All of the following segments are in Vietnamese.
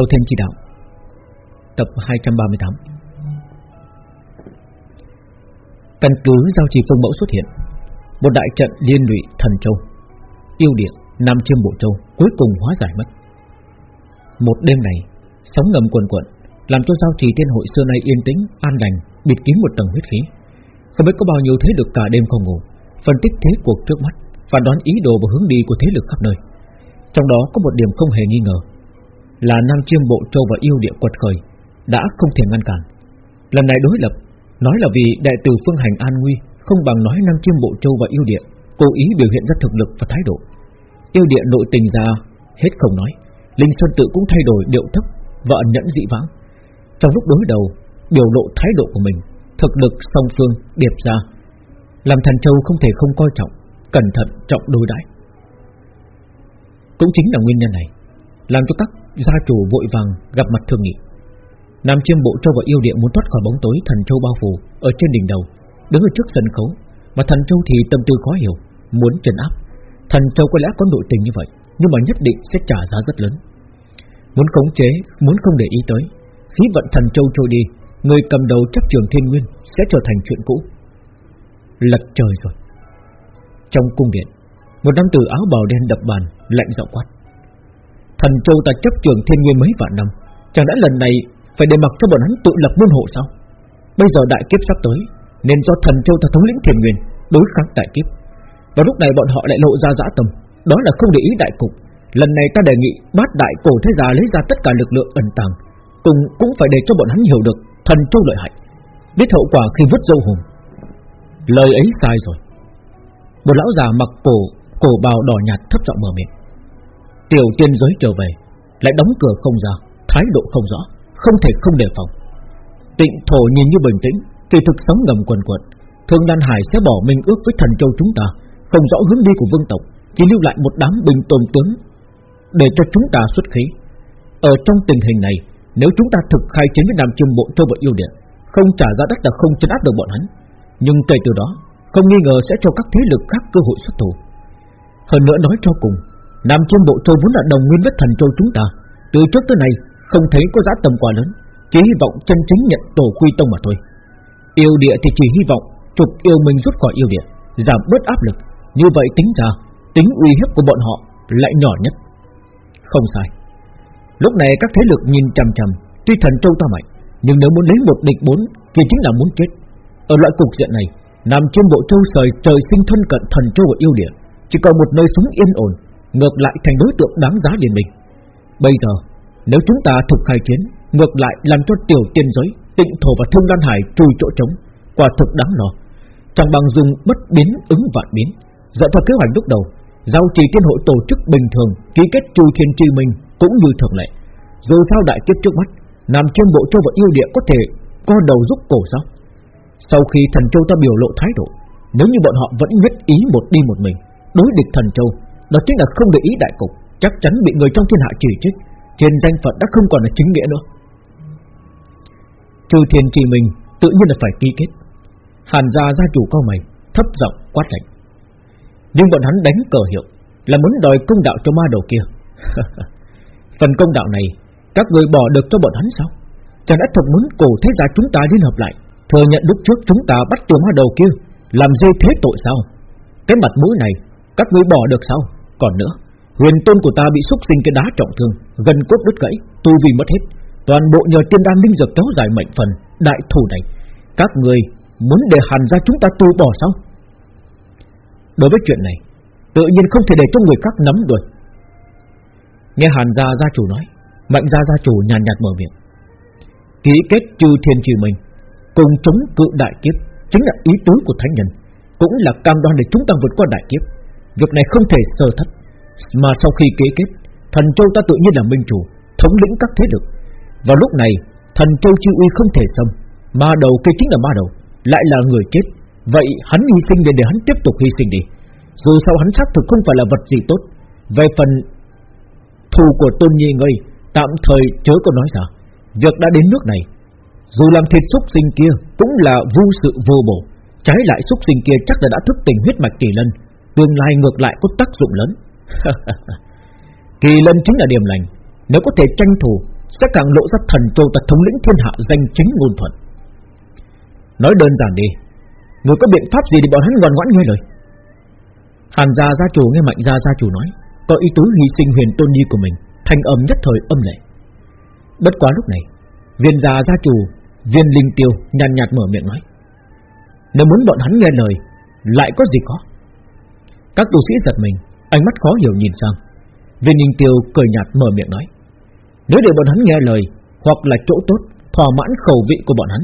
Thâu Thiên Chi Đạo. Tập 238 Căn cứ giao trì phương mẫu xuất hiện, Một đại trận liên lụy thần châu, Yêu điện Nam chiêm bộ châu Cuối cùng hóa giải mất. Một đêm này, Sóng ngầm cuồn cuộn Làm cho giao trì thiên hội xưa nay yên tĩnh, An lành, Bịt kín một tầng huyết khí. Không biết có bao nhiêu thế lực cả đêm không ngủ, Phân tích thế cuộc trước mắt và đoán ý đồ và hướng đi của thế lực khắp nơi. Trong đó có một điểm không hề nghi ngờ là Nam Chiêm Bộ Châu và yêu địa quật khởi, Đã không thể ngăn cản. Lần này đối lập, Nói là vì đại tử phương hành an nguy Không bằng nói Nam Chiêm Bộ Châu và yêu địa, Cố ý biểu hiện ra thực lực và thái độ. Yêu địa nội tình ra, Hết không nói. Linh Sơn Tự cũng thay đổi điệu thấp Và ẩn nhẫn dị vãng. Trong lúc đối đầu, Biểu lộ thái độ của mình, Thực lực song phương điệp ra. Làm thần châu không thể không coi trọng, Cẩn thận trọng đối đãi. Cũng chính là nguyên nhân này, Làm cho các gia chủ vội vàng gặp mặt thương nghị. Nam chiêm bộ châu và yêu địa muốn thoát khỏi bóng tối thần châu bao phủ Ở trên đỉnh đầu Đứng ở trước sân khấu. Mà thần châu thì tâm tư khó hiểu Muốn trấn áp. Thần châu có lẽ có nội tình như vậy Nhưng mà nhất định sẽ trả giá rất lớn. Muốn khống chế, muốn không để ý tới. Khí vận thần châu trôi đi Người cầm đầu chấp trường thiên nguyên Sẽ trở thành chuyện cũ. Lật trời rồi. Trong cung điện Một nam tử áo bào đen đập bàn Lạnh giọng quát. Thần châu ta chấp trường thiên nguyên mấy vạn năm, Chẳng lẽ lần này phải để mặc cho bọn hắn tự lập môn hộ sao? Bây giờ đại kiếp sắp tới, Nên do thần châu ta thống lĩnh thiên nguyên, Đối kháng đại kiếp. Và lúc này bọn họ lại lộ ra dã tâm, Đó là không để ý đại cục. Lần này ta đề nghị bát đại cổ thế gia lấy ra tất cả lực lượng ẩn tàng, Cùng cũng phải để cho bọn hắn hiểu được Thần châu lợi hại, Biết hậu quả khi vứt dâu hùng Lời ấy sai rồi. Một lão già mặc cổ Cổ bào đỏ nhạt thấp giọng mở miệng. Tiểu tiên giới trở về, Lại đóng cửa không ra, Thái độ không rõ, Không thể không đề phòng. Tịnh thổ nhìn như bình tĩnh, Kỳ thực sóng ngầm quần quật. Thương Đan Hải sẽ bỏ mình ước với thần châu chúng ta, Không rõ hướng đi của vương tộc, Chỉ lưu lại một đám bình tồn tướng Để cho chúng ta xuất khí. Ở trong tình hình này, Nếu chúng ta thực khai chiến với Nam Chiêm Bộ Châu và Yêu Điện, Không trả ra đất là không chấn áp được bọn hắn. Nhưng kể từ đó, Không nghi ngờ sẽ cho các thế lực khác cơ hội xuất thủ. Hơn nữa nói cho cùng Nam Chiêm Bộ Châu vốn là đồng nguyên với thần châu chúng ta. Từ trước tới nay, Không thấy có giá tầm quá lớn. Chỉ hy vọng chân chính nhận tổ quy tông mà thôi. Yêu địa thì chỉ hy vọng Trục yêu mình rút khỏi yêu địa, Giảm bớt áp lực. Như vậy tính ra, Tính uy hiếp của bọn họ lại nhỏ nhất. Không sai. Lúc này các thế lực nhìn chằm chằm, Tuy thần châu ta mạnh, Nhưng nếu muốn lấy một địch bốn Thì chính là muốn chết. Ở loại cục diện này nam trên bộ châu trời trời sinh thân cận thần châu của yêu địa, Chỉ còn một nơi sống yên ổn. Ngược lại thành đối tượng đáng giá điền mình Bây giờ, Nếu chúng ta thực khai chiến, Ngược lại làm cho tiểu tiên giới, Tịnh thổ và thương đan hải trùi chỗ trống, Quả thực đáng lo. Chẳng bằng dùng bất biến ứng vạn biến. Dựa theo kế hoạch lúc đầu, Giao trì tiên hội tổ chức bình thường, Ký kết chu thiên tri minh cũng như thường lệ. Dù sao đại kiếp trước mắt, Nam chiêm bộ châu và yêu địa có thể Co đầu giúp cổ sao? Sau khi thần châu ta biểu lộ thái độ, Nếu như bọn họ vẫn nhất ý một đi một mình, Đối địch thần châu đó chính là không để ý đại cục. Chắc chắn bị người trong thiên hạ chỉ trích. Trên danh phận đã không còn là chính nghĩa nữa. Trừ thiên trì mình Tự nhiên là phải ký kết. Hàn gia gia chủ cao mày, Thấp giọng quát lạnh. Nhưng bọn hắn đánh cờ hiệu Là muốn đòi công đạo cho ma đầu kia. Phần công đạo này, Các người bỏ được cho bọn hắn sao? Chẳng đã thật muốn cổ thế gia chúng ta liên hợp lại, Thừa nhận lúc trước chúng ta bắt tiểu ma đầu kia, Làm dây thế tội sao? Cái mặt mũi này, Các người bỏ được sao? Còn nữa, Huyền tôn của ta bị xúc sinh cái đá trọng thương Gần cốt đứt gãy, Tu vi mất hết. Toàn bộ nhờ tiên đan linh dược kéo dài mệnh phần, Đại thủ này. Các người muốn để hàn ra chúng ta tu bỏ sao? Đối với chuyện này, Tự nhiên không thể để cho người khác nắm được. Nghe hàn gia gia chủ nói, Mạnh gia gia chủ nhàn nhạt mở miệng. Ký kết chư thiên trì mình, Cùng chống cự đại kiếp, Chính là ý tứ của thánh nhân, Cũng là cam đoan để chúng ta vượt qua đại kiếp. Việc này không thể sơ thất. Mà sau khi kế kết, Thần châu ta tự nhiên là minh chủ, Thống lĩnh các thế lực. Vào lúc này, Thần châu chi uy không thể xâm, Ma đầu kia chính là ma đầu, Lại là người chết. Vậy hắn hy sinh để để hắn tiếp tục hy sinh đi. Dù sao hắn xác thực không phải là vật gì tốt. Về phần Thù của tôn nhi ngươi Tạm thời chớ có nói ra. Việc đã đến nước này, Dù làm thịt xúc sinh kia Cũng là vu sự vô bổ. Trái lại xúc sinh kia chắc là đã thức tỉnh huyết mạch kỳ lân, Tương lai ngược lại có tác dụng lớn. Kỳ lân chính là điểm lành. Nếu có thể tranh thủ, Sẽ càng lộ ra thần châu ta thống lĩnh thiên hạ danh chính ngôn thuận. Nói đơn giản đi, Người có biện pháp gì để bọn hắn ngoan ngoãn nghe lời? Hàn gia gia chủ nghe mạnh gia gia chủ nói, Có ý tứ hy sinh huyền tôn nhi của mình, Thanh âm nhất thời âm lệ. Bất quá lúc này, Viên gia gia chủ, Viên linh tiêu nhàn nhạt mở miệng nói, Nếu muốn bọn hắn nghe lời, Lại có gì có? Các tu sĩ giật mình Ánh mắt khó hiểu nhìn sang. Viên linh tiêu cười nhạt mở miệng nói, Nếu để bọn hắn nghe lời, Hoặc là chỗ tốt, Thỏa mãn khẩu vị của bọn hắn,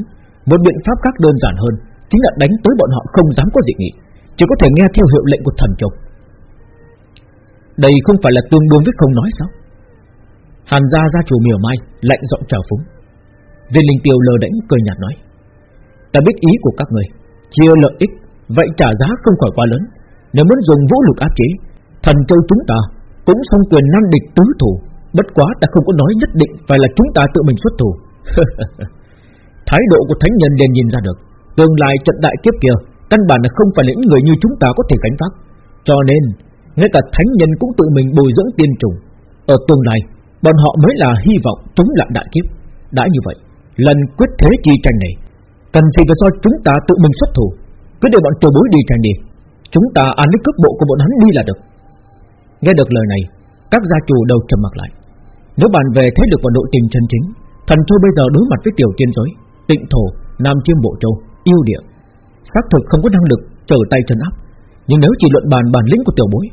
Một biện pháp khác đơn giản hơn Chính là đánh tới bọn họ không dám có dị nghị, Chỉ có thể nghe theo hiệu lệnh của thần chồng Đây không phải là tương đương với không nói sao? Hàn gia gia chủ miều mai Lạnh giọng trào phúng. Viên linh tiêu lờ đánh cười nhạt nói, Ta biết ý của các người, Chia lợi ích, Vậy trả giá không khỏi quá lớn. Nếu muốn dùng vũ lực áp chế Thần châu chúng ta cũng song quyền năng địch tứ thủ. Bất quá ta không có nói nhất định Phải là chúng ta tự mình xuất thủ. Thái độ của thánh nhân liền nhìn ra được. Tương lai trận đại kiếp kia Căn bản là không phải là những người như chúng ta có thể gánh vác. Cho nên, Ngay cả thánh nhân cũng tự mình bồi dưỡng tiên trùng. Ở tương lai, Bọn họ mới là hy vọng chống lại đại kiếp. Đã như vậy, Lần quyết thế chi tranh này, Cần gì phải do chúng ta tự mình xuất thủ? Cứ để bọn tiểu bối đi tranh đi. Chúng ta ăn lấy cước bộ của bọn hắn đi là được. Nghe được lời này Các gia chủ đầu trầm mặt lại. Nếu bàn về thế lực và nội tình chân chính Thần châu bây giờ đối mặt với tiểu tiên giới Tịnh thổ, Nam chiêm bộ châu, yêu địa xác thực không có năng lực trở tay chân áp. Nhưng nếu chỉ luận bàn bản lĩnh của tiểu bối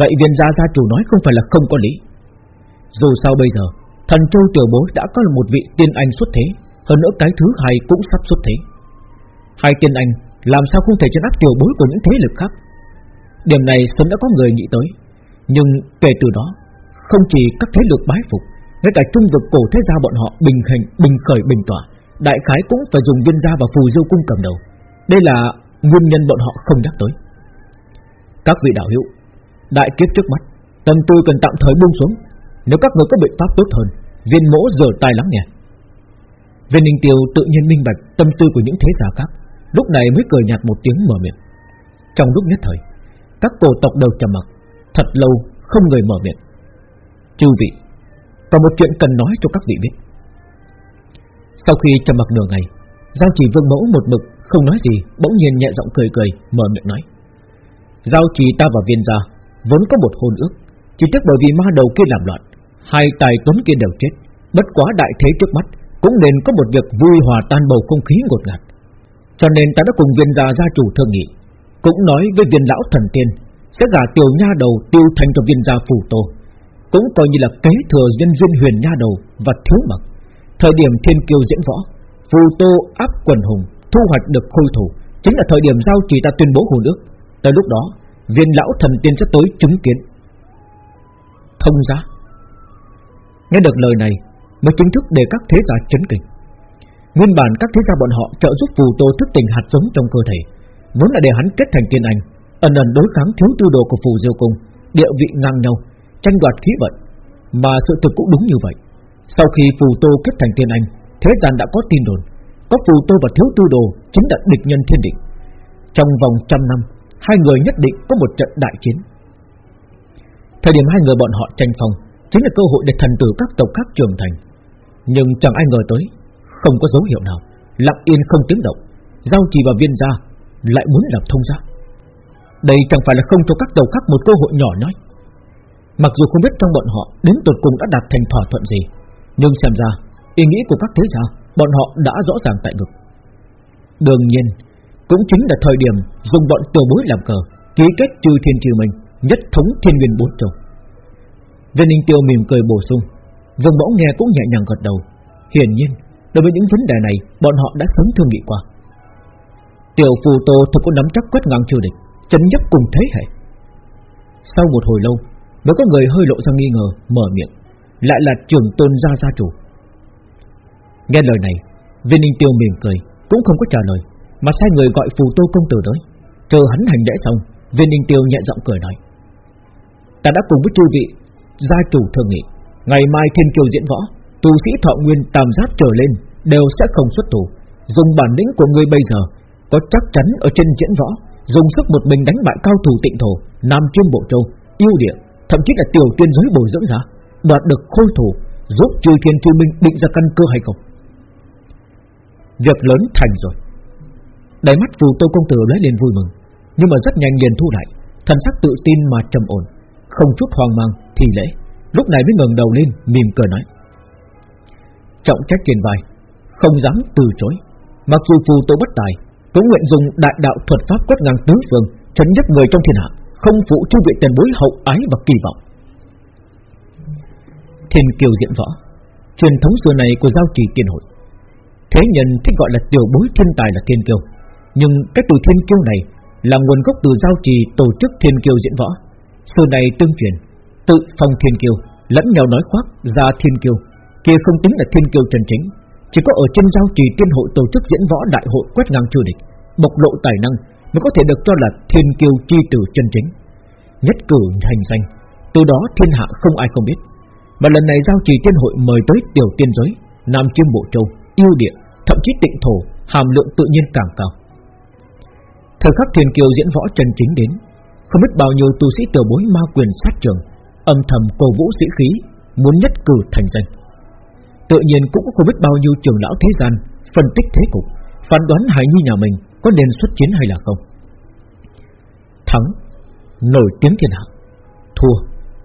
Vậy viên gia gia chủ nói không phải là không có lý. Dù sao bây giờ Thần châu tiểu bối đã có một vị tiên anh xuất thế Hơn nữa cái thứ hai cũng sắp xuất thế. Hai tiên anh Làm sao không thể chân áp tiểu bối của những thế lực khác? Điểm này sớm đã có người nghĩ tới. Nhưng kể từ đó Không chỉ các thế lực bái phục Ngay cả trung vực cổ thế gia bọn họ Bình hành, bình khởi, bình tỏa Đại khái cũng phải dùng viên gia và phù diêu cung cầm đầu. Đây là nguyên nhân bọn họ không nhắc tới. Các vị đạo hữu Đại kiếp trước mắt Tâm tư cần tạm thời buông xuống. Nếu các người có biện pháp tốt hơn Viên mỗ giờ tai lắng nghe Viên Ninh Tiêu tự nhiên minh bạch tâm tư của những thế gia khác Lúc này mới cười nhạt một tiếng mở miệng. Trong lúc nhất thời Các cổ tộc đều trầm mặc Thật lâu không người mở miệng. Chư vị, có một chuyện cần nói cho các vị biết. Sau khi trầm mặc nửa ngày, Giao chỉ vương mẫu một mực Không nói gì, Bỗng nhiên nhẹ giọng cười cười, Mở miệng nói. Giao chỉ ta và viên gia Vốn có một hôn ước, Chỉ tiếc bởi vì ma đầu kia làm loạn, Hai tài tuấn kia đều chết, Bất quá đại thế trước mắt Cũng nên có một việc vui hòa tan bầu không khí ngột ngạt. Cho nên ta đã cùng viên gia gia chủ thương nghị, Cũng nói với viên lão thần tiên sẽ gả tiểu nha đầu tiêu thành cho viên gia phủ tô. Cũng coi như là kế thừa nhân duyên huyền nha đầu Và thiếu mật Thời điểm thiên kiêu diễn võ, Phù tô áp quần hùng, Thu hoạch được khôi thủ, Chính là thời điểm giao chỉ ta tuyên bố hồn ước Tới lúc đó, viên lão thần tiên sẽ tới chứng kiến. Thông giá. Nghe được lời này, Mới chính thức để các thế gia chấn kinh. Nguyên bản các thế gia bọn họ trợ giúp phù tô thức tỉnh hạt giống trong cơ thể, Vốn là để hắn kết thành tiên anh. Ẩn ẩn đối kháng thiếu tư đồ của phù diêu cung, Địa vị ngang nhau, Tranh đoạt khí vận. Mà sự thực cũng đúng như vậy. Sau khi phù tô kết thành tiên anh, Thế gian đã có tin đồn, Có phù tô và thiếu tư đồ Chính là địch nhân thiên định Trong vòng trăm năm, Hai người nhất định có một trận đại chiến. Thời điểm hai người bọn họ tranh phong, Chính là cơ hội để thần tử các tộc khác trưởng thành. Nhưng chẳng ai ngờ tới, Không có dấu hiệu nào, Lặng yên không tiếng động. Giao trì và viên gia Lại muốn làm thông gia. Đây chẳng phải là không cho các tàu khác một cơ hội nhỏ nhoi Mặc dù không biết trong bọn họ Đến tột cùng đã đạt thành thỏa thuận gì, Nhưng xem ra, Ý nghĩ của các thế gia, Bọn họ đã rõ ràng tại ngực. Đương nhiên, Cũng chính là thời điểm dùng bọn tiểu bối làm cờ, Ký kết trừ thiên trừ mình, Nhất thống thiên nguyên bốn châu. Viên Ninh Tiêu mỉm cười bổ sung Vương Mẫu nghe cũng nhẹ nhàng gật đầu. Hiển nhiên, Đối với những vấn đề này, Bọn họ đã sớm thương nghị qua. Tiểu phù tô thật có nắm chắc quét ngang chưa địch. Chấn nhất cùng thế hệ. Sau một hồi lâu, Mới có người hơi lộ ra nghi ngờ, Mở miệng, Lại là trưởng tôn gia gia chủ. Nghe lời này, Viên Ninh Tiêu mỉm cười, Cũng không có trả lời, Mà sai người gọi phù tô công tử tới. Chờ hắn hành lễ xong, Viên Ninh Tiêu nhẹ giọng cười nói, Ta đã cùng với chư vị, gia chủ thương nghị. Ngày mai thiên kiều diễn võ, Tu sĩ thọ nguyên tam giác trở lên Đều sẽ không xuất thủ. Dùng bản lĩnh của ngươi bây giờ, Có chắc chắn ở trên diễn võ Dùng sức một mình đánh bại cao thủ tịnh thổ Nam chuyên bộ châu, yêu địa Thậm chí là tiểu tiên giới bồi dưỡng giả Đoạt được khôi thủ Giúp trừ thiên chư minh định ra căn cơ hay không? Việc lớn thành rồi. Đáy mắt phù tô công tử lấy lên vui mừng Nhưng mà rất nhanh liền thu lại Thần sắc tự tin mà trầm ổn Không chút hoang mang thì lễ Lúc này mới ngẩng đầu lên mỉm cười nói. Trọng trách trên vai Không dám từ chối Mặc dù phù tô bất tài cũng nguyện dùng đại đạo thuật pháp quét ngang tứ phương Chấn nhất người trong thiên hạ Không phụ chư vị tiền bối hậu ái và kỳ vọng. Thiên kiều diện võ Truyền thống xưa này của giao trì tiên hội. Thế nhân thích gọi là tiểu bối thiên tài là thiên kiều, Nhưng cái từ thiên kiêu này Là nguồn gốc từ giao trì tổ chức thiên kiêu diễn võ. Xưa này tương truyền Tự phong thiên kiêu Lẫn nhau nói khoác ra thiên kiêu Kia không tính là thiên kiêu chân chính chỉ có ở trên giao trì tiên hội tổ chức diễn võ đại hội quét ngang chư địch, Bộc lộ tài năng mới có thể được cho là thiên kiêu chi tử chân chính. Nhất cử hành danh, Từ đó thiên hạ không ai không biết. Mà lần này giao trì tiên hội mời tới tiểu tiên giới, Nam Chiêm Bộ Châu, Yêu địa, Thậm chí tịnh thổ, Hàm lượng tự nhiên càng cao. Thời khắc thiên kiều diễn võ chân chính đến, Không biết bao nhiêu tu sĩ tiểu bối ma quyền sát trường, Âm thầm cầu vũ sĩ khí, Muốn nhất cử thành danh. Tự nhiên cũng không biết bao nhiêu trường lão thế gian Phân tích thế cục, Phán đoán Hải Nhi nhà mình Có nên xuất chiến hay là không. Thắng, Nổi tiếng thiên hạ, Thua,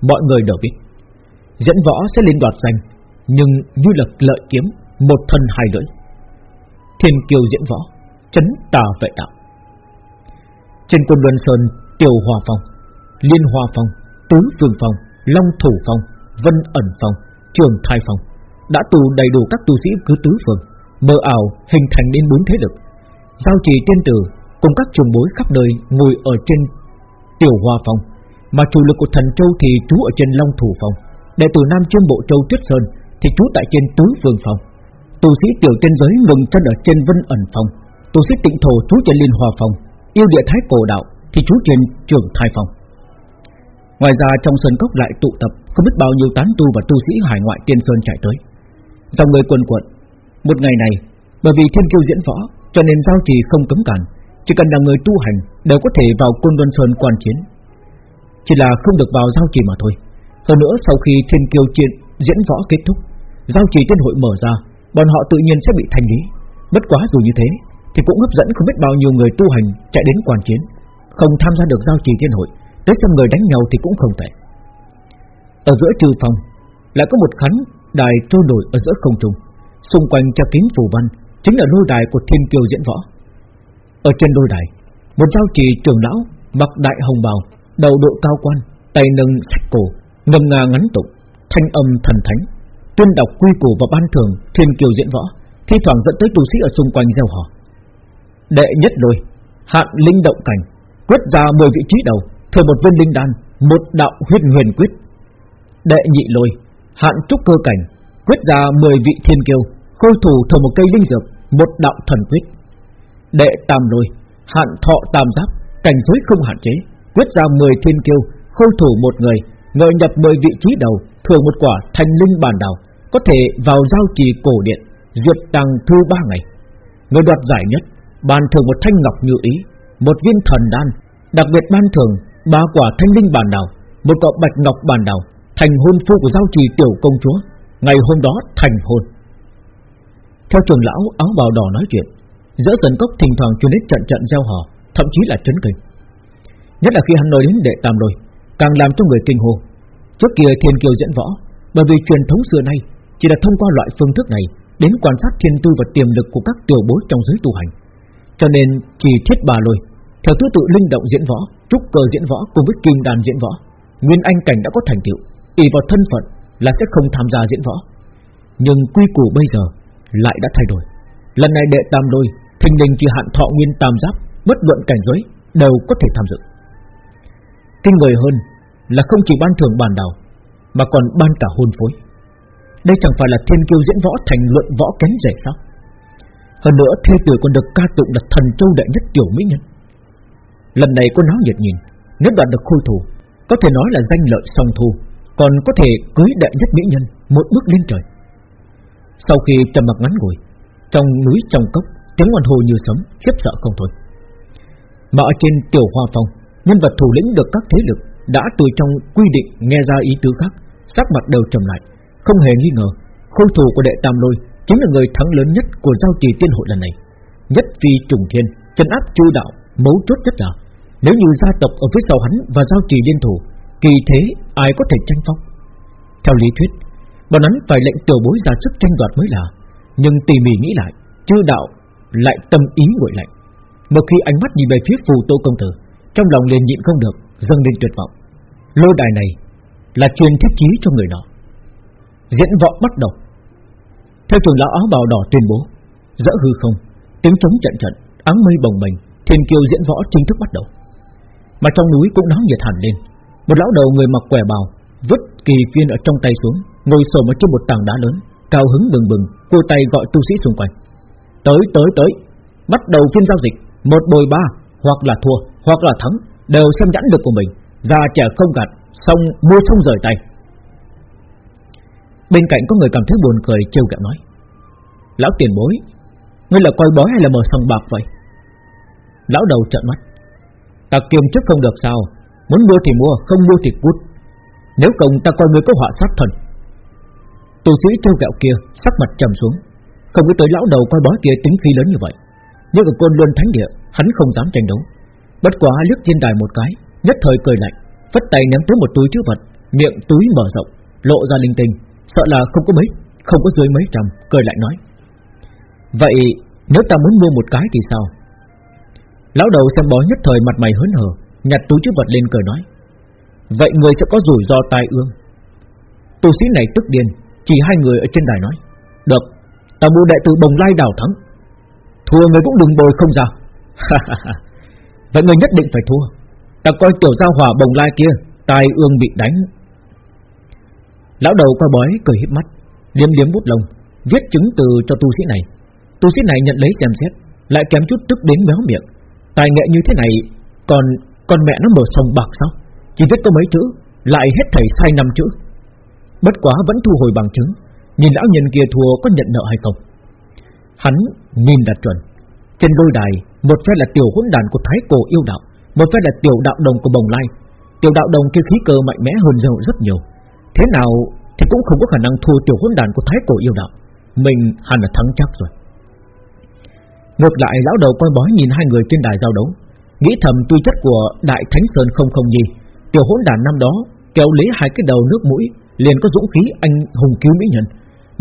Mọi người đều biết. Dẫn võ sẽ lên đoạt danh, Nhưng như lực lợi kiếm, Một thân hai lưỡi. Thiên kiều diễn võ, Chấn tà vệ đạo. Trên quân Luân Sơn Tiểu Hòa Phong, Liên Hòa Phong, Tứ Phương Phong, Long Thủ Phong, Vân Ẩn Phong, Trường Thai Phong đã tù đầy đủ các tu sĩ cứ tứ phương Mơ ảo hình thành nên bốn thế lực. Giao trì tiên tử Cùng các trường bối khắp nơi ngồi ở trên Tiểu Hòa phòng, Mà chủ lực của thần châu thì trú ở trên Long Thủ phòng. Đệ tử Nam Chiêm Bộ Châu Tuyết Sơn Thì trú tại trên Tứ Phương phòng, Tu sĩ tiểu tiên giới ngừng chân ở trên Vân ẩn phòng, Tu sĩ tịnh thổ trú trên Liên Hòa phòng, Yêu địa thái cổ đạo Thì trú trên Trường Thai phòng. Ngoài ra trong sơn cốc lại tụ tập Không biết bao nhiêu tán tu và tu sĩ hải ngoại tiên sơn chạy tới. Dòng người quần quận Một ngày này Bởi vì thiên kiêu diễn võ Cho nên giao trì không cấm cản Chỉ cần là người tu hành Đều có thể vào côn luân sơn quan chiến Chỉ là không được vào giao trì mà thôi Hơn nữa sau khi thiên kiêu chiến diễn võ kết thúc Giao trì tiên hội mở ra bọn họ tự nhiên sẽ bị thành lý. Bất quá dù như thế, thì cũng hấp dẫn không biết bao nhiêu người tu hành chạy đến quan chiến, không tham gia được giao trì thiên hội, tới xem người đánh nhau thì cũng không tệ. Ở giữa trừ phòng, lại có một khánh đài trôi nổi ở giữa không trung, xung quanh cho kính phù văn chính là lôi đài của thiên kiều diễn võ. Ở trên lôi đài, một giao trì trưởng lão mặc đại hồng bào, đầu đội cao quan, tay nâng sách cổ, ngâm nga ngắn tụng, thanh âm thần thánh tuyên đọc quy củ và ban thưởng thiên kiều diễn võ, thi thoảng dẫn tới tu sĩ ở xung quanh gieo họ. Đệ nhất lôi, hạn linh động cảnh, quyết ra 10 vị trí đầu, thừa một viên linh đan, một đạo huyết huyền quyết. Đệ nhị lôi, hạn trúc cơ cảnh, quyết ra 10 vị thiên kiêu khôi thủ thừa một cây linh dược, một đạo thần quyết. Đệ tam lôi, hạn thọ tam giáp, cảnh giới không hạn chế, quyết ra 10 thiên kiêu, khôi thủ một người, ngợi nhập 10 vị trí đầu, thường một quả thành linh bàn đào có thể vào giao trì cổ điện duyệt tăng thư ba ngày. Người đoạt giải nhất ban thường một thanh ngọc như ý, một viên thần đan, đặc biệt ban thường ba quả thanh linh bàn đào một cọ bạch ngọc bàn đào thành hôn phu của giao trì tiểu công chúa. Ngày hôm đó thành hôn. Theo trường lão áo bào đỏ nói chuyện, giữa sân cốc thỉnh thoảng truyền đến trận trận gieo hò, thậm chí là chấn kinh. Nhất là khi hắn nói đến đệ tam lôi càng làm cho người kinh hồ. Trước kia thiên kiều diễn võ, bởi vì truyền thống xưa nay chỉ là thông qua loại phương thức này đến quan sát thiên tư và tiềm lực của các tiểu bối trong giới tu hành. Cho nên chỉ thiết bà lôi theo thứ tự linh động diễn võ, trúc cơ diễn võ cùng với kim đàn diễn võ, nguyên anh cảnh đã có thành tựu, ỷ vào thân phận là sẽ không tham gia diễn võ. Nhưng quy củ bây giờ lại đã thay đổi. Lần này đệ tam lôi thình đình chỉ hạn thọ nguyên tam giáp, bất luận cảnh giới đều có thể tham dự. Kinh người hơn là không chỉ ban thưởng bản đào mà còn ban cả hôn phối. Đây chẳng phải là thiên kiêu diễn võ thành luận võ kén rẻ sao Hơn nữa thê tử còn được ca tụng là thần châu đệ nhất tiểu mỹ nhân Lần này có náo nhiệt nhìn Nếu đoạt được khôi thủ Có thể nói là danh lợi song thu còn có thể cưới đệ nhất mỹ nhân Một bước lên trời. Sau khi trầm mặc ngắn ngủi, Trong núi trong cốc, Tiếng hoàn hồ như sấm khiếp sợ không thôi. Mà ở trên tiểu hoa phong, Nhân vật thủ lĩnh được các thế lực Đã từ trong quy định nghe ra ý tứ khác, Sắc mặt đều trầm lại. Không hề nghi ngờ, Khôi thủ của đệ tam lôi Chính là người thắng lớn nhất của giao trì tiên hội lần này. Nhất phi trùng thiên, chân áp chu đạo, Mấu chốt nhất là Nếu như gia tộc ở phía sau hắn và giao trì liên thủ, Kỳ thế ai có thể tranh phong? Theo lý thuyết, Bọn hắn phải lệnh tiểu bối ra sức tranh đoạt mới là, Nhưng tỉ mỉ nghĩ lại, Chư đạo lại tâm ý nguội lạnh. Một khi ánh mắt nhìn về phía phù tô công tử, Trong lòng liền nhịn không được, Dâng lên tuyệt vọng. Lôi đài này là truyền thiết chí cho người nọ. Diễn võ bắt đầu. Theo trưởng lão áo bào đỏ tuyên bố, Dỡ hư không, Tiếng trống trận trận, Áng mây bồng bềnh, Thiên kiêu diễn võ chính thức bắt đầu. Mà trong núi cũng náo nhiệt hẳn lên. Một lão đầu người mặc quẻ bào, Vứt kỳ phiên ở trong tay xuống, Ngồi sổ ở trên một tảng đá lớn, Cao hứng bừng bừng Cô tay gọi tu sĩ xung quanh. Tới tới tới, Bắt đầu phiên giao dịch, Một bồi ba, Hoặc là thua, Hoặc là thắng, Đều xem nhãn được của mình, Già trẻ không gạt, Xong mua xong rời tay. Bên cạnh có người cảm thấy buồn cười, trêu ghẹo nói, Lão tiền bối, Ngươi là coi bói hay là mở sòng bạc vậy? Lão đầu trợn mắt, Ta kiềm chức không được sao? Muốn mua thì mua, không mua thì cút. Nếu không, ta coi ngươi có họa sát thần. Tù sĩ theo kẹo kia Sắc mặt trầm xuống. Không biết tới lão đầu coi bói kia tính khí lớn như vậy. Nhưng ở côn luân thánh địa, Hắn không dám tranh đấu. Bất quá liếc trên đài một cái, Nhất thời cười lạnh, Phất tay ném tới một túi chứa vật, Miệng túi mở rộng, Lộ ra linh tinh, Sợ là không có mấy, Không có dưới mấy trăm, Cười lại nói. Vậy, nếu ta muốn mua một cái thì sao? Lão đầu xem bói nhất thời mặt mày hớn hở Nhặt túi chứa vật lên cười nói, Vậy người sẽ có rủi ro tai ương. Tu sĩ này tức điên, Chỉ hai người ở trên đài nói, Được, Ta mua đệ tử bồng lai đảo thắng. Thua người cũng đừng bồi không ra. Vậy người nhất định phải thua. Ta coi tiểu giao hỏa bồng lai kia Tai ương bị đánh. Lão đầu coi bói cười híp mắt, Liếm liếm bút lông, Viết chứng từ cho tu sĩ này. Tu sĩ này nhận lấy xem xét, Lại kém chút tức đến méo miệng. Tài nghệ như thế này Còn con mẹ nó mở sông bạc sao? Chỉ viết có mấy chữ, Lại hết thầy sai năm chữ. Bất quá vẫn thu hồi bằng chứng, Nhìn lão nhân kia thua có nhận nợ hay không? Hắn nhìn đặt chuẩn. Trên đôi đài, Một phe là tiểu hỗn đàn của thái cổ yêu đạo, Một phe là tiểu đạo đồng của bồng lai. Tiểu đạo đồng kia khí cơ mạnh mẽ hơn dầu rất nhiều. Thế nào thì cũng không có khả năng thua tiểu hỗn đàn của thái cổ yêu đạo. Mình hẳn là thắng chắc rồi. Ngược lại, lão đầu coi bói nhìn hai người trên đài giao đấu. Nghĩ thầm tư chất của Đại Thánh Sơn không không gì Tiểu hỗn đàn năm đó Kéo lấy hai cái đầu nước mũi Liền có dũng khí anh hùng cứu mỹ nhân.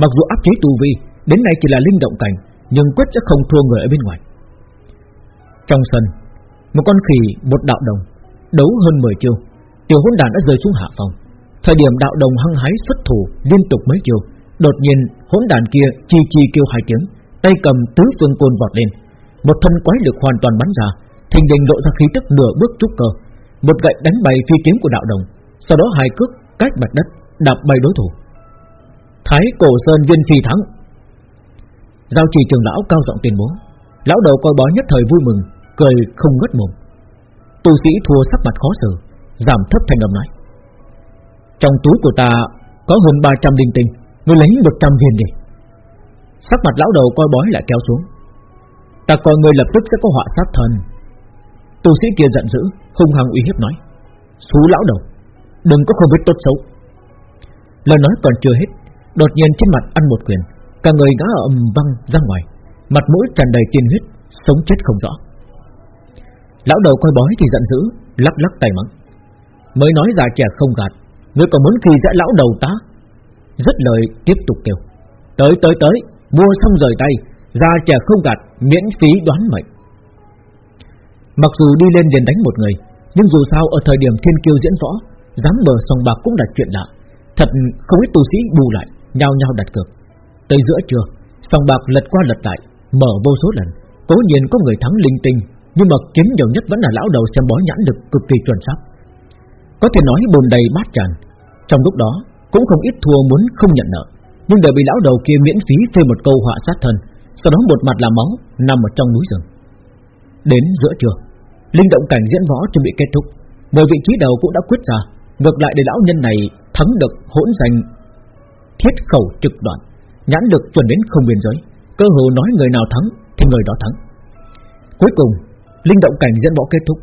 Mặc dù áp chế tu vi Đến nay chỉ là linh động cảnh Nhưng quyết sẽ không thua người ở bên ngoài. Trong sân Một con khỉ, một đạo đồng Đấu hơn 10 chiêu. Tiểu hỗn đàn đã rơi xuống hạ phòng. Thời điểm đạo đồng hăng hái xuất thủ Liên tục mấy chiêu Đột nhiên hỗn đàn kia chi chi kêu hai tiếng tay cầm tứ phương côn vọt lên, một thân quái lực hoàn toàn bắn ra, thình lình lộ ra khí tức nửa bước trúc cơ, một gậy đánh bay phi kiếm của đạo đồng, sau đó hai cước cách mặt đất đạp bay đối thủ. Thái cổ sơn viên phi thắng. Giao trì trường lão cao giọng tuyên bố, lão đầu coi bói nhất thời vui mừng, cười không ngất mồm. Tu sĩ thua sắc mặt khó xử, giảm thấp thành âm nói: trong túi của ta có hơn 300 đinh tinh, ngươi lấy 100 viên đi. Sắc mặt lão đầu coi bói lại kéo xuống Ta coi người lập tức sẽ có họa sát thần Tu sĩ kia giận dữ, Hung hăng uy hiếp nói, Xú lão đầu, Đừng có không biết tốt xấu. Lời nói còn chưa hết, Đột nhiên trên mặt ăn một quyền, Cả người ngã ầm văng ra ngoài, Mặt mũi tràn đầy tiên huyết, Sống chết không rõ. Lão đầu coi bói thì giận dữ, Lắc lắc tay mắng, Mới nói già trẻ không gạt, Ngươi còn muốn khi dễ lão đầu ta? Rất lời tiếp tục kêu, Tới tới tới, Mua xong rời tay, già trẻ không gạt, miễn phí đoán mệnh. Mặc dù đi lên liền đánh một người, Nhưng dù sao ở thời điểm thiên kiêu diễn võ, Dám bờ sòng bạc cũng là chuyện lạ. Thật không ít tu sĩ bù lại, Nhao nhao đặt cược. Tới giữa trưa Sòng bạc lật qua lật lại, Mở vô số lần. Cố nhiên có người thắng linh tinh, Nhưng mà kiếm nhiều nhất vẫn là lão đầu xem bó nhãn lực cực kỳ chuẩn xác. Có thể nói bồn đầy bát tràn. Trong lúc đó, cũng không ít thua muốn không nhận nợ, nhưng đều bị lão đầu kia miễn phí phê một câu họa sát thân, Sau đó một mặt là máu Nằm ở trong núi rừng. Đến giữa trưa Linh động cảnh diễn võ chuẩn bị kết thúc. Mười vị trí đầu cũng đã quyết ra. Ngược lại, để lão nhân này thắng được hỗn danh Thiết khẩu trực đoạn, Nhãn được chuẩn đến không biên giới. Cơ hồ nói người nào thắng Thì người đó thắng. Cuối cùng, Linh động cảnh diễn võ kết thúc.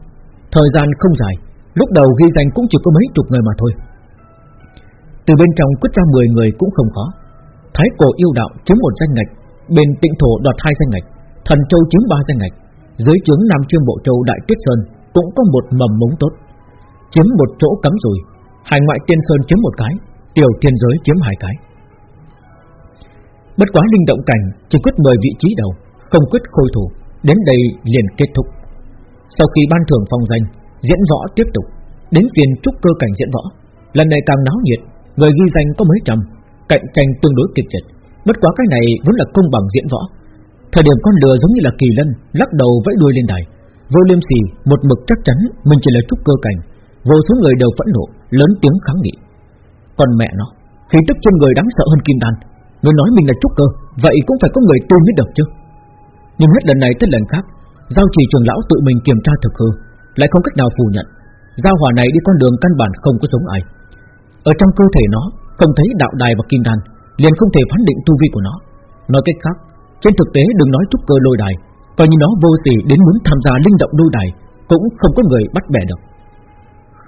Thời gian không dài, Lúc đầu ghi danh cũng chỉ có mấy chục người mà thôi. Từ bên trong quyết ra 10 người cũng không khó. Thái cổ yêu đạo chiếm một danh ngạch, Bên tịnh thổ đoạt hai danh ngạch, Thần châu chiếm ba danh ngạch dưới trướng Nam Chiêm Bộ Châu Đại Tuyết Sơn Cũng có một mầm mống tốt. Chiếm một chỗ cấm rồi, Hải ngoại tiên sơn chiếm một cái, Tiểu thiên giới chiếm hai cái. Bất quá linh động cảnh Chỉ quyết 10 vị trí đầu, Không quyết khôi thủ, Đến đây liền kết thúc. Sau khi ban thưởng phong danh, Diễn võ tiếp tục, Đến phiên trúc cơ cảnh diễn võ, Lần này càng náo nhiệt, Người ghi danh có mấy trăm, Cạnh tranh tương đối kịch liệt. Bất quá cái này vẫn là công bằng diễn võ Thời điểm con lừa giống như là kỳ lân, Lắc đầu vẫy đuôi lên đài. Vô liêm sỉ, một mực chắc chắn Mình chỉ là trúc cơ cảnh. Vô số người đều phẫn nộ, Lớn tiếng kháng nghị. Còn mẹ nó, Khí tức trên người đáng sợ hơn kim đan. Người nói mình là trúc cơ, Vậy cũng phải có người tu mới được chứ. Nhưng hết lần này tới lần khác, Giao trì trường lão tự mình kiểm tra thực hư, Lại không cách nào phủ nhận. Giao hỏa này đi con đường căn bản không có giống ai. Ở trong cơ thể nó, Không thấy đạo đài và kim đan, Liền không thể phán định tu vi của nó. Nói cách khác trên thực tế đừng nói trúc cơ lôi đài, Coi như nó vô tỷ đến muốn tham gia linh động lôi đài Cũng không có người bắt bẻ được.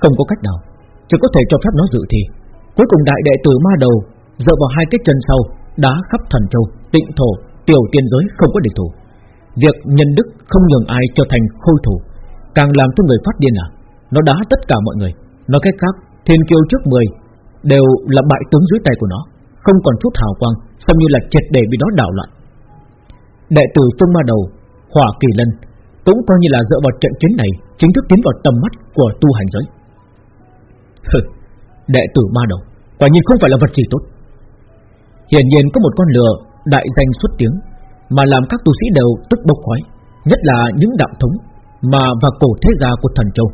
Không có cách nào, Chỉ có thể cho phép nó dự thi. Cuối cùng đại đệ tử ma đầu Dựa vào hai cái chân sau Đá khắp thần châu, Tịnh thổ, Tiểu tiên giới không có địch thủ. Việc nhân đức không nhường ai trở thành khôi thủ, Càng làm cho người phát điên là Nó đá tất cả mọi người, Nói cách khác, Thiên kiêu trước 10 Đều là bại tướng dưới tay của nó, Không còn chút hào quang Xong như là triệt để bị nó đảo loạn. Đệ tử Phương Ma Đầu, Hỏa Kỳ Lân, Cũng coi như là dựa vào trận chiến này, Chính thức tiến vào tầm mắt của tu hành giới. Đệ tử Ma Đầu, Quả nhiên không phải là vật gì tốt. Hiển nhiên có một con lừa Đại danh xuất tiếng, Mà làm các tu sĩ đều tức bốc khói, Nhất là những đạo thống Mà và cổ thế gia của thần châu.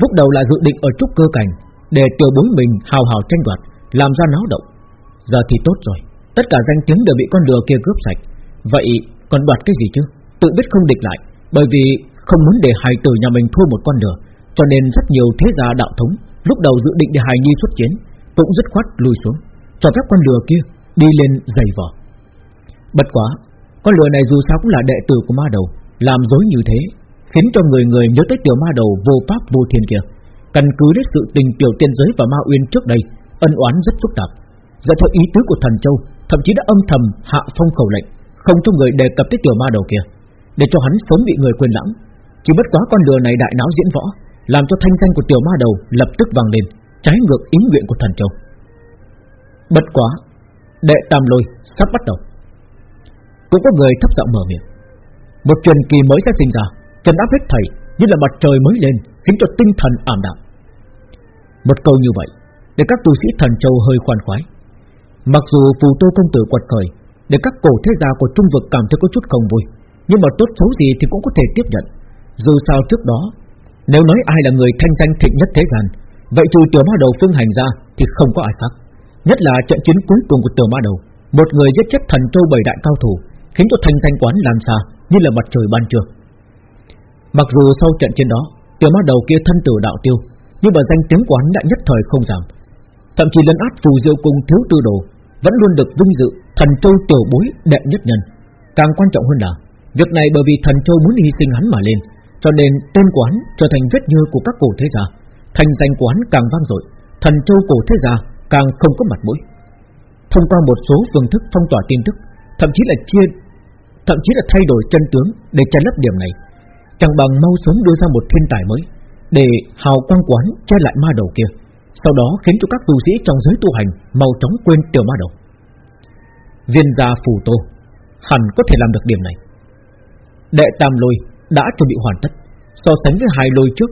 Lúc đầu là dự định ở trúc cơ cảnh Để tiểu bối mình hào hào tranh đoạt, Làm ra náo động. Giờ thì tốt rồi, Tất cả danh tiếng đều bị con lừa kia cướp sạch. Vậy còn đoạt cái gì chứ? Tự biết không địch lại, Bởi vì không muốn để hài tử nhà mình thua một con lừa. Cho nên rất nhiều thế gia đạo thống Lúc đầu dự định để hài nhi xuất chiến, Cũng dứt khoát lùi xuống, Cho phép con lừa kia đi lên giày vò. Bất quá, Con lừa này dù sao cũng là đệ tử của ma đầu, Làm dối như thế, Khiến cho người người nhớ tới tiểu ma đầu vô pháp vô thiên kia. Căn cứ đến sự tình tiểu tiên giới và ma uyên trước đây, Ân oán rất phức tạp. Dựa theo ý tứ của thần châu, Thậm chí đã âm thầm hạ phong khẩu lệnh. Không cho người đề cập tới tiểu ma đầu kia, Để cho hắn sớm bị người quên lãng. Chỉ bất quá con lừa này đại náo diễn võ, Làm cho thanh danh của tiểu ma đầu lập tức vang lên, Trái ngược ý nguyện của thần châu. Bất quá, Đệ tam lôi sắp bắt đầu. Cũng có người thấp giọng mở miệng. Một truyền kỳ mới sẽ sinh ra Trần áp hết thầy như là mặt trời mới lên, Khiến cho tinh thần ảm đạm. Một câu như vậy, Để các tu sĩ thần châu hơi khoan khoái. Mặc dù phù tô công tử quật khởi để các cổ thế gia của trung vực cảm thấy có chút không vui. Nhưng mà tốt xấu gì thì cũng có thể tiếp nhận. Dù sao trước đó, Nếu nói ai là người thanh danh thịnh nhất thế gian, Vậy trừ tiểu ma đầu phương hành ra Thì không có ai khác. Nhất là trận chiến cuối cùng của tiểu ma đầu. Một người giết chết thần châu bảy đại cao thủ, Khiến cho thanh danh quán làm xa Như là mặt trời ban trưa. Mặc dù sau trận chiến đó, Tiểu ma đầu kia thân tử đạo tiêu, Nhưng mà danh tiếng quán đã nhất thời không giảm. Thậm chí lấn át phù diêu cung thiếu tư đồ Vẫn luôn được vinh dự Thần châu tiểu bối đệ nhất nhân Càng quan trọng hơn là Việc này bởi vì thần châu muốn hy sinh hắn mà lên Cho nên tên quán trở thành vết nhơ của các cổ thế gia Thành danh quán càng vang dội Thần châu cổ thế gia càng không có mặt mũi. Thông qua một số phương thức phong tỏa tin tức, thậm chí là chia, thậm chí là thay đổi chân tướng để che lấp điểm này, chẳng bằng mau sớm đưa ra một thiên tài mới để hào quang quán che lại ma đầu kia, sau đó khiến cho các tu sĩ trong giới tu hành mau chóng quên tiểu ma đầu. Viên gia phù tô. Hẳn có thể làm được điểm này. Đệ tam lôi đã chuẩn bị hoàn tất, so sánh với hai lôi trước.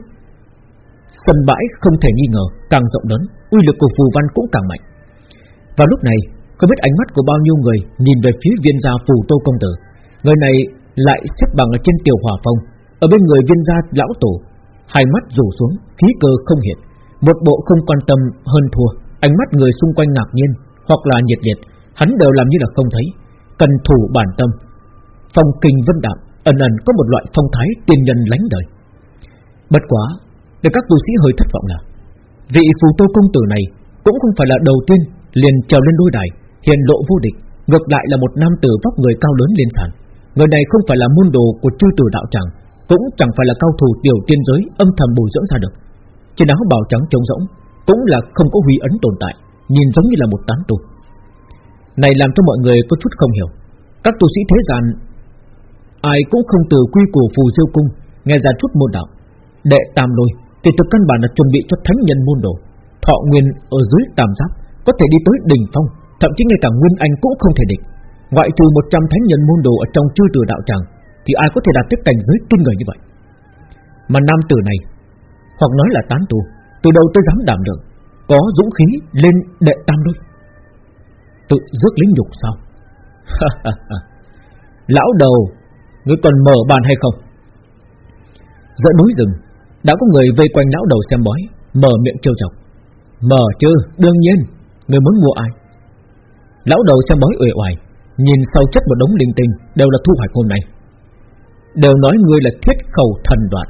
Sân bãi không thể nghi ngờ Càng rộng lớn Uy lực của phù văn cũng càng mạnh. Và lúc này Không biết ánh mắt của bao nhiêu người Nhìn về phía viên gia phù tô công tử. Người này lại xếp bằng ở trên tiểu hỏa phong Ở bên người viên gia lão tổ. Hai mắt rủ xuống Khí cơ không hiện. Một bộ không quan tâm hơn thua Ánh mắt người xung quanh ngạc nhiên Hoặc là nhiệt liệt Hắn đều làm như là không thấy. Cần thủ bản tâm. Phong kinh vân đạm Ẩn ẩn có một loại phong thái tiên nhân lánh đời. Bất quá, để các tu sĩ hơi thất vọng là, Vị phù tô công tử này Cũng không phải là đầu tiên liền trèo lên đôi đài, Hiện lộ vô địch, Ngược lại là một nam tử vóc người cao lớn lên sàn. Người này không phải là môn đồ của chư tử đạo tràng, Cũng chẳng phải là cao thủ tiểu tiên giới Âm thầm bồi dưỡng ra được. Trên áo bào trắng trống rỗng Cũng là không có huy ấn tồn tại, Nhìn giống như là một tán tu. Này làm cho mọi người có chút không hiểu. Các tu sĩ thế gian, Ai cũng không từ quy củ phù diêu cung, Nghe ra chút môn đạo. Đệ tam lôi Thì thực căn bản là chuẩn bị cho thánh nhân môn đồ. Thọ nguyên ở dưới tam giáp, Có thể đi tới đỉnh phong, Thậm chí ngay cả Nguyên Anh cũng không thể địch. Ngoại trừ 100 thánh nhân môn đồ ở trong chư tử đạo tràng, Thì ai có thể đạt tới cảnh giới kinh người như vậy? Mà nam tử này, Hoặc nói là tán tu, Từ đầu tới dám đảm được? Có dũng khí lên đệ tam lôi. Tự rước lính nhục sao? Lão đầu, Ngươi còn mở bàn hay không? Giữa núi rừng, Đã có người vây quanh lão đầu xem bói, Mở miệng trêu chọc. Mở chứ, đương nhiên, Người muốn mua ai? Lão đầu xem bói uể oải, Nhìn sau chất một đống linh tinh, Đều là thu hoạch hôm nay. Đều nói ngươi là thiết khẩu thần đoạn.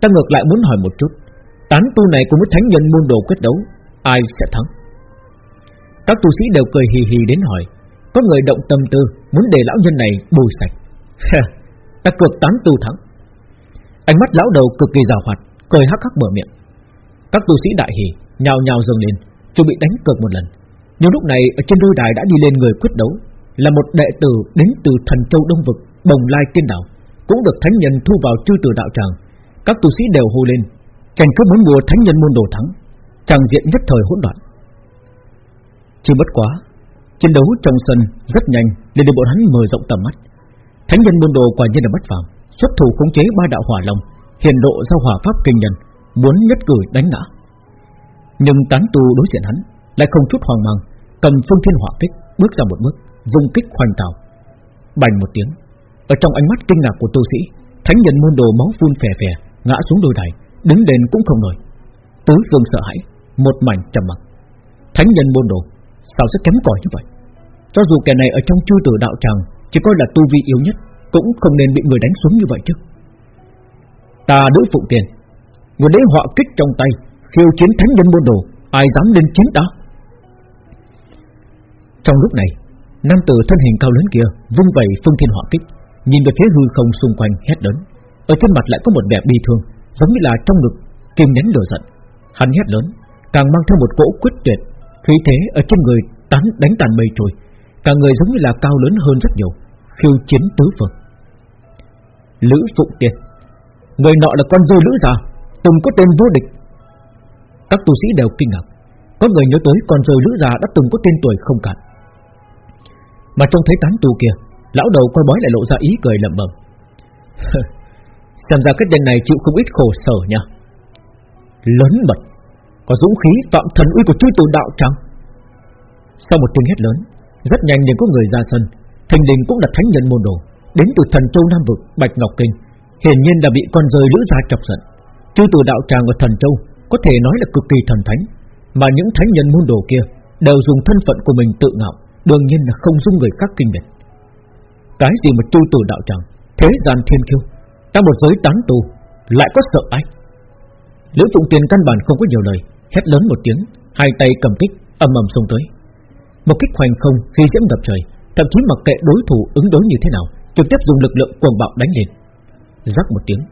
Ta ngược lại muốn hỏi một chút, Tán tu này cùng với thánh nhân môn đồ quyết đấu, Ai sẽ thắng? Các tu sĩ đều cười hì hì đến hỏi, Có người động tâm tư Muốn để lão nhân này bùi sạch? Ta cược tám tu thắng. Ánh mắt lão đầu cực kỳ rào hoạt, Cười hắc hắc mở miệng. Các tu sĩ đại hỉ Nhào nhào dâng lên, Chuẩn bị đánh cược một lần. Nhưng lúc này ở trên đôi đài đã đi lên người quyết đấu, Là một đệ tử đến từ thần châu Đông Vực, Bồng Lai Tiên Đảo, Cũng được thánh nhân thu vào chư tử đạo tràng. Các tu sĩ đều hô lên Tranh cướp muốn mua thánh nhân môn đồ thắng, Tràng diện nhất thời hỗn loạn. Chỉ bất quá, Chiến đấu trong sân rất nhanh Để được bọn hắn mở rộng tầm mắt. Thánh nhân môn đồ quả nhiên là bất phàm, Xuất thủ khống chế ba đạo hỏa long Hiền độ giao hỏa pháp kinh nhân, Muốn nhất cử đánh ngã. Nhưng tán tu đối diện hắn Lại không chút hoang mang, Cầm phương thiên hỏa kích, bước ra một bước Vùng kích hoành tào. Bành một tiếng, Ở trong ánh mắt kinh ngạc của tu sĩ, Thánh nhân môn đồ máu phun phè phè, Ngã xuống đôi đài, Đứng lên cũng không nổi. Tứ phương sợ hãi, Một mảnh trầm mặc. Thánh nhân môn đồ Sao sẽ kém cỏi như vậy? Cho dù kẻ này ở trong chư tử đạo tràng Chỉ coi là tu vi yếu nhất, Cũng không nên bị người đánh xuống như vậy chứ. Ta đỡ phụng tiền. Người đế họa kích trong tay, Khiêu chiến thánh nhân môn đồ, Ai dám lên chiến ta? Trong lúc này, Nam tử thân hình cao lớn kia Vung vẩy phương thiên họa kích, Nhìn về phía hư không xung quanh hét lớn. Ở trên mặt lại có một vẻ bi thương, Giống như là trong ngực kim nén lửa giận. Hắn hét lớn, Càng mang theo một cỗ quyết tuyệt Khí thế ở trên người tán đánh tàn mây trôi. Cả người giống như là cao lớn hơn rất nhiều, Khiêu chiến tứ phương. Lữ Phụng Tiên, Người nọ là con dâu Lữ già Từng có tên vô địch. Các tu sĩ đều kinh ngạc. Có người nhớ tới con dâu Lữ già đã từng có tên tuổi không cạn. Mà trông thấy tán tu kia, Lão đầu coi bói lại lộ ra ý cười lẩm bẩm. Xem ra cái tên này chịu không ít khổ sở nha. Lớn mật. Có dũng khí tạm thần uy của chư tử đạo trăng Sau một tiếng hét lớn, Rất nhanh liền có người ra sân. Thành đình cũng là thánh nhân môn đồ, Đến từ thần châu Nam Vực, Bạch Ngọc Kinh. Hiển nhiên là bị con rơi lữ gia chọc giận. Chư tử đạo tràng ở thần châu, Có thể nói là cực kỳ thần thánh. Mà những thánh nhân môn đồ kia Đều dùng thân phận của mình tự ngạo, Đương nhiên là không dung người khác kinh địch Cái gì mà chư tử đạo tràng Thế gian thiên kiêu? Ta một giới tán tù Lại có sợ ai? Lữ Phụng Tiền căn bản không có nhiều lời, Hét lớn một tiếng, Hai tay cầm kích, âm ầm xông tới. Một kích hoành không khi diễm đập trời, Thậm chí mặc kệ đối thủ ứng đối như thế nào, Trực tiếp dùng lực lượng cuồng bạo đánh lên. Rắc một tiếng,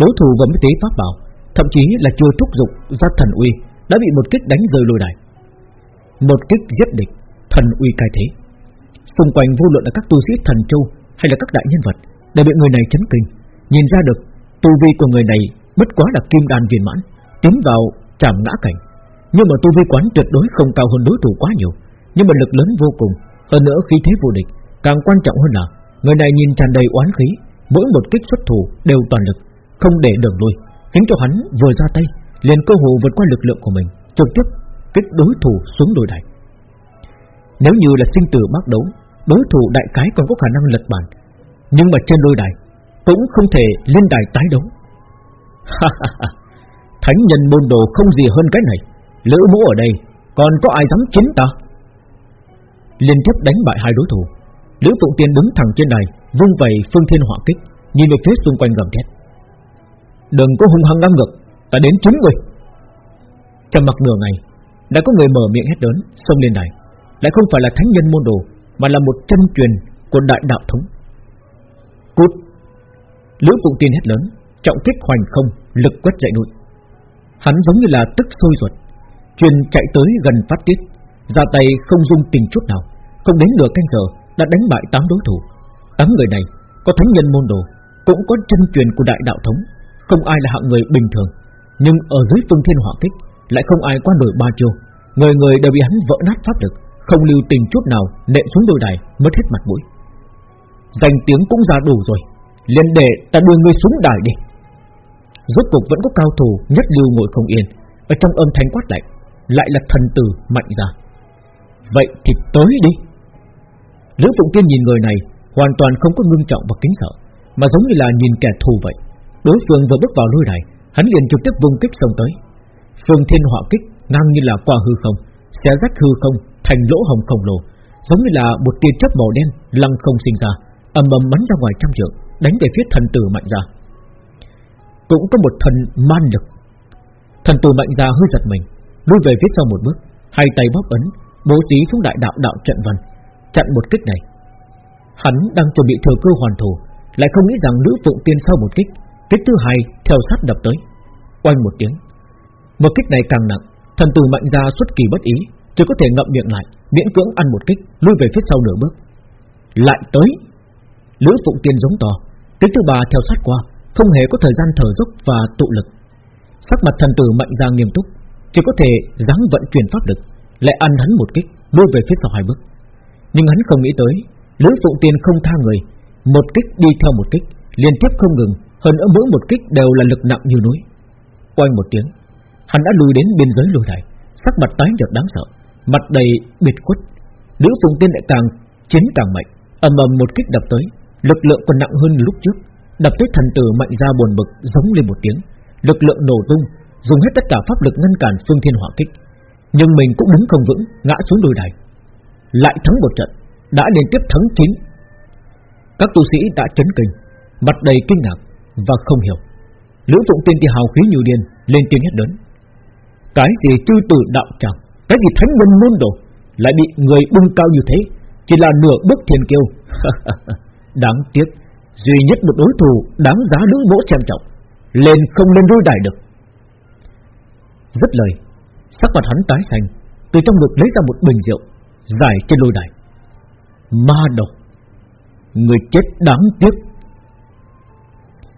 Đối thủ vừa mới tế pháp bảo Thậm chí là chưa thúc dục ra thần uy, Đã bị một kích đánh rơi lùi đài. Một kích giết địch, Thần uy cai thế. Xung quanh vô luận là các tu sĩ thần châu Hay là các đại nhân vật, Đều bị người này chấn kinh. Nhìn ra được, tu vi của người này Bất quá là kim đan viên mãn, Tiến vào chạm ngã cảnh. Nhưng mà tu vi quán tuyệt đối không cao hơn đối thủ quá nhiều. Nhưng mà lực lớn vô cùng, Hơn nữa khí thế vô địch. Càng quan trọng hơn là, Người này nhìn tràn đầy oán khí, Mỗi một kích xuất thủ đều toàn lực, Không để đường lui, Khiến cho hắn vừa ra tay, liền cơ hồ vượt qua lực lượng của mình, Trực tiếp kích đối thủ xuống đồi đài. Nếu như là sinh tử bắt đấu, Đối thủ đại cái còn có khả năng lật bàn. Nhưng mà trên đôi đài Cũng không thể lên đài tái đấu. Thánh nhân môn đồ không gì hơn cái này. Lữ mũ ở đây, Còn có ai dám chiến ta? Liên tiếp đánh bại hai đối thủ. Lữ Phụng Tiên đứng thẳng trên này, Vung vẩy phương thiên hỏa kích, Nhìn về phía xung quanh gầm thét. Đừng có hung hăng ngang ngược, Ta đến chúng người Trầm mặc nửa ngày, Đã có người mở miệng hét lớn, Xông lên đài. Lại không phải là thánh nhân môn đồ, Mà là một chân truyền của đại đạo thống. Cút! Lữ Phụng Tiên hét lớn, Trọng kích hoành không. Lực quét dậy núi Hắn giống như là tức sôi ruột Truyền chạy tới gần phát tiết ra tay không dung tình chút nào, không đến nửa canh giờ đã đánh bại tám đối thủ. Tám người này có thánh nhân môn đồ, cũng có chân truyền của đại đạo thống, không ai là hạng người bình thường, nhưng ở dưới phương thiên hỏa kích lại không ai qua nổi ba chiêu, người người đều bị hắn vỡ nát pháp lực, không lưu tình chút nào nện xuống đôi đài, mất hết mặt mũi. Danh tiếng cũng ra đủ rồi, liền để ta đưa ngươi xuống đài đi. Rốt cuộc vẫn có cao thủ nhất lưu ngồi không yên, ở trong âm thanh quát lạnh, lại là thần tử mạnh ra. Vậy thì tới đi. Lữ Phụng Tiên nhìn người này hoàn toàn không có ngưng trọng và kính sợ, mà giống như là nhìn kẻ thù vậy. Đối phương vừa bước vào lôi đài, hắn liền trực tiếp vung kích xông tới. Phương Thiên Họa kích ngang như là qua hư không, xé rách hư không thành lỗ hồng khổng lồ, giống như là một tia chớp màu đen lăng không sinh ra, ầm ầm bắn ra ngoài trăm trượng, đánh về phía thần tử mạnh ra. Cũng có một thần man lực. Thần tử mạnh ra hơi giật mình, lùi về phía sau một bước, hai tay bóp ấn, bố trí xuống đại đạo đạo trận văn, chặn một kích này. Hắn đang chuẩn bị thừa cơ hoàn thủ, lại không nghĩ rằng nữ phụng tiên sau một kích, kích thứ hai theo sát đập tới, oanh một tiếng. Một kích này càng nặng, thần tử mạnh ra xuất kỳ bất ý, chỉ có thể ngậm miệng lại, miễn cưỡng ăn một kích, lui về phía sau nửa bước. Lại tới, Lữ Phụng Tiên giống to, kích thứ ba theo sát qua, không hề có thời gian thở dốc và tụ lực. Sắc mặt thần tử mạnh ra nghiêm túc, chỉ có thể dáng vận chuyển pháp lực, lại ăn hắn một kích, lui về phía sau hai bước. Nhưng hắn không nghĩ tới, Lữ Phụng Tiên không tha người, một kích đi theo một kích, liên tiếp không ngừng, hơn nữa mỗi một kích đều là lực nặng như núi. Quanh một tiếng, hắn đã lùi đến biên giới lùi lại, sắc mặt tái nhợt đáng sợ, mặt đầy biệt khuất. Lữ Phụng Tiên lại càng chiến càng mạnh, ầm ầm một kích đập tới, lực lượng còn nặng hơn lúc trước, đập tới thần tử mạnh ra buồn bực giống lên một tiếng, lực lượng nổ tung, dùng hết tất cả pháp lực ngăn cản phương thiên hỏa kích, nhưng mình cũng đứng không vững, ngã xuống đồi đài. Lại thắng một trận, đã liên tiếp thắng chín. Các tu sĩ đã chấn kinh, mặt đầy kinh ngạc và không hiểu. Lữ Phụng Tiên thì hào khí nhiều điên, lên tiếng hét lớn. Cái gì chư tử đạo chẳng, cái gì thánh nhân môn đồ, lại bị người bưng cao như thế, chỉ là nửa bước thiên kiêu. Đáng tiếc, duy nhất một đối thủ đáng giá lữ bố xem trọng, lên không lên đôi đài được. Rất lời, sắc mặt hắn tái xanh, từ trong ngực lấy ra một bình rượu, giải trên lôi đài. Ma độc, người chết đáng tiếc.